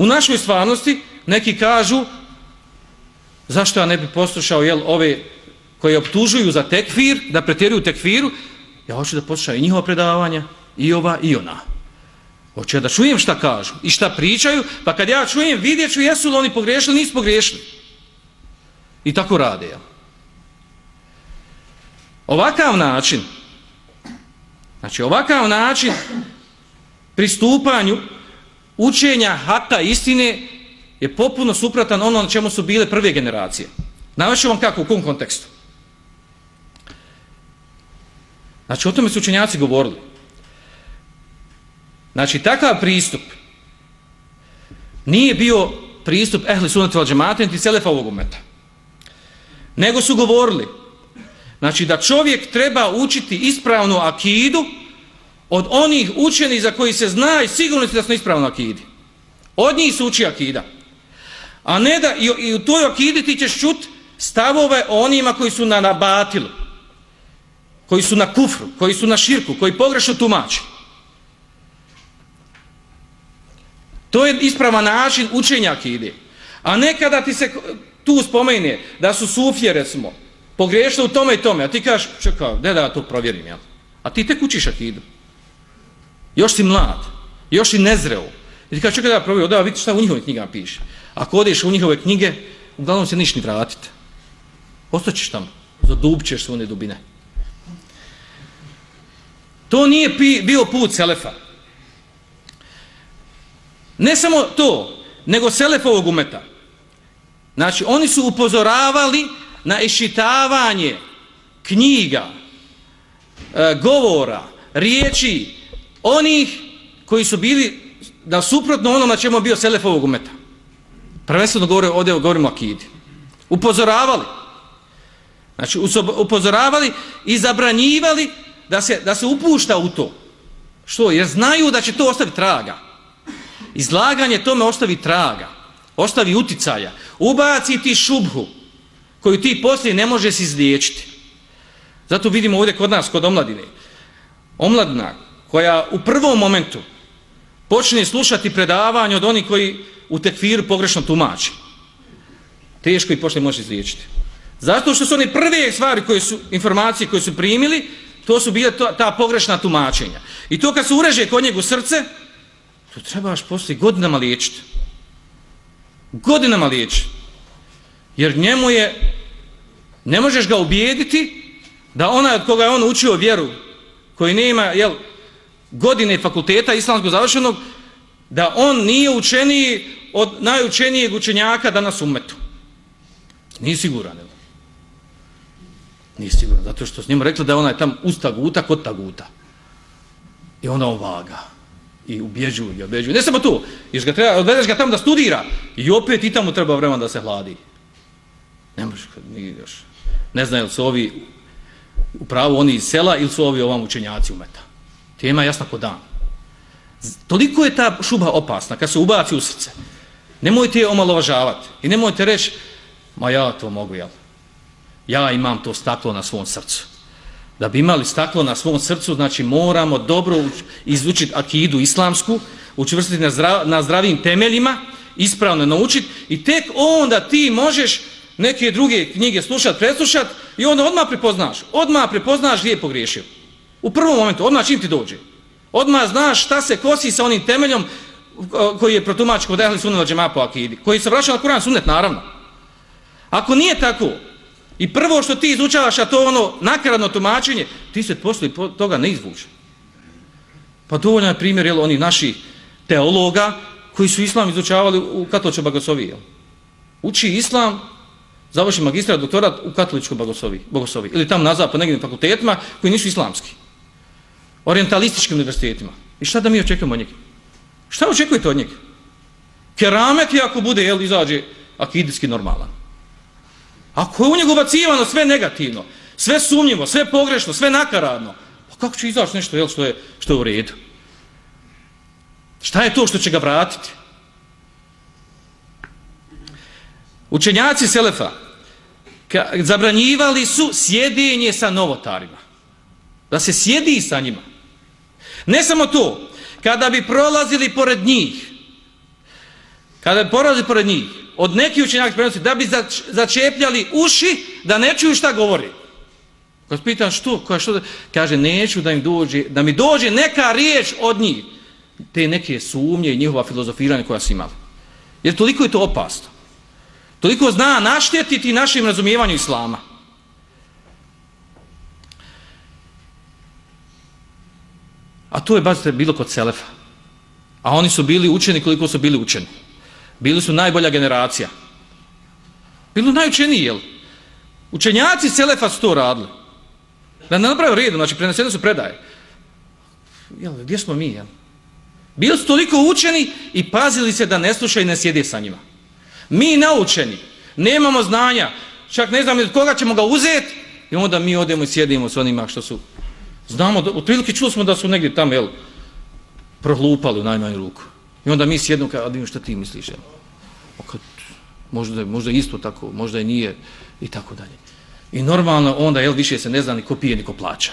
U našoj stvarnosti neki kažu zašto ja ne bi poslušao jel, ove koje optužuju za tekfir, da pretjeruju tekfiru, ja hoću da poslušam i njihova predavanja, i ova i ona. Hoću da čujem šta kažu i šta pričaju, pa kad ja čujem vidjet ću jesu li oni pogriješili, nisu pogriješili. I tako rade. Jel? Ovakav način, znači ovakav način pristupanju učenja hata istine je popuno supratan ono na čemu su bile prve generacije. Navaću vam kako, u kom kontekstu. Znači, o tome su učenjaci govorili. Znači, takav pristup nije bio pristup ehli sunati al džemata niti selefa ovog umeta. Nego su govorili znači da čovjek treba učiti ispravnu akidu od onih učeni za koji se zna i sigurno da su na ispravnu akidi. Od njih se uči akida. A ne da i, i u toj akidi ti ćeš čut stavove onima koji su na nabatilu, koji su na kufru, koji su na širku, koji pogrešno tumači. To je ispravan način učenja akide. A nekada ti se tu spomene da su sufije, recimo, pogriješili u tome i tome, a ti kažeš, čekaj, ne da ja to provjerim, jel? A ti tek učiš akidu. Još si mlad, još si nezreo. I ti kažeš, čekaj da ja provjerim, da vidite šta u njihovim knjigama piše. Ako odeš u njihove knjige, uglavnom se niš ni vratite. Ostaćeš tamo, zadubćeš se u one dubine. To nije bio put Selefa. Ne samo to, nego Selefovog umeta. Znači, oni su upozoravali na išitavanje knjiga, e, govora, riječi onih koji su bili na suprotno ono na čemu bio Selefovog umeta. Prvenstveno govore, ovdje govorimo o akidi. Upozoravali. Znači, upozoravali i zabranjivali da se, da se upušta u to. Što? Jer znaju da će to ostaviti traga. Izlaganje tome ostavi traga. Ostavi uticaja. Ubaci ti šubhu koju ti poslije ne možeš izliječiti. Zato vidimo ovdje kod nas, kod omladine. Omladina koja u prvom momentu počne slušati predavanje od onih koji u tekfiru pogrešno tumači. Teško i poslije može izliječiti. Zato što su oni prve stvari koje su, informacije koje su primili, to su bile to, ta pogrešna tumačenja. I to kad se ureže kod njegu srce, to trebaš poslije godinama liječiti. Godinama liječiti. Jer njemu je, ne možeš ga ubijediti da onaj od koga je on učio vjeru, koji nema jel, godine fakulteta islamskog završenog, da on nije učeniji od najučenijeg učenjaka danas umetu. Nije siguran. Jel? Nije siguran, zato što s njemu rekli da je onaj tam usta guta kod ta guta. I ona ovaga. I ubjeđuju ga, ubjeđuju. Ne samo tu, jer ga treba, odvedeš ga tamo da studira. I opet i tamo treba vremen da se hladi. Ne možeš, nije još. Ne znam, ili su ovi u pravu oni iz sela ili su ovi ovam učenjaci umeta. Tema je jasna kod dan. Toliko je ta šuba opasna kad se ubaci u srce. Nemojte je omalovažavati. I nemojte reći, ma ja to mogu, jel? ja imam to staklo na svom srcu. Da bi imali staklo na svom srcu, znači moramo dobro izučiti akidu islamsku, učvrstiti na, zdrav, na zdravim temeljima, ispravno naučiti i tek onda ti možeš neke druge knjige slušati, preslušati i onda odmah prepoznaš. Odmah prepoznaš gdje je pogriješio. U prvom momentu, odmah čim ti dođe. Odmah znaš šta se kosi sa onim temeljom koji je protumač kod ehli sunnata džema po akidi. Koji se vraća na Kur'an sunnet, naravno. Ako nije tako, I prvo što ti izučavaš, a to ono nakaradno tumačenje, ti se poslije toga ne izvuče. Pa dovoljno je primjer jel, oni naši teologa koji su islam izučavali u katoličkoj bogosloviji. Uči islam, završi magistra, doktorat u katoličkoj bogosloviji. Ili tam nazad po nekim fakultetima koji nisu islamski. Orientalističkim univerzitetima. I šta da mi očekujemo od njega? Šta očekujete od njega? Keramet je ako bude, jel, izađe akidijski normalan. Ako je u njegu bacivano sve negativno, sve sumnjivo, sve pogrešno, sve nakaradno, pa kako će izaći nešto jel, što, je, što je u redu? Šta je to što će ga vratiti? Učenjaci Selefa zabranjivali su sjedinje sa novotarima. Da se sjedi sa njima. Ne samo to, kada bi prolazili pored njih, kada porazi pored njih, od nekih učenjaka prenosi, da bi začepljali uši da ne čuju šta govori. Kad pitan što, koja što, kaže neću da, im dođe, da mi dođe neka riječ od njih, te neke sumnje i njihova filozofiranja koja su imali. Jer toliko je to opasno. Toliko zna naštetiti našim razumijevanju islama. A to je, bazite, bilo kod Selefa. A oni su bili učeni koliko su bili učeni. Bili su najbolja generacija. Bili najučeniji, jel? Učenjaci Selefa su to radili. Da ne napravio redu, znači prenesene su predaje. Jel, gdje smo mi, jel? Bili su toliko učeni i pazili se da ne slušaju i ne sjede sa njima. Mi naučeni, nemamo znanja, čak ne znam od koga ćemo ga uzeti i onda mi odemo i sjedimo s onima što su... Znamo, otprilike čuli smo da su negdje tamo, jel, prohlupali u najmanju ruku. I onda mi sjedno kao, vidim šta ti misliš, jel? Kad, možda, možda isto tako, možda i nije i tako dalje. I normalno onda, jel, više se ne zna ni ko pije, ni ko plaća.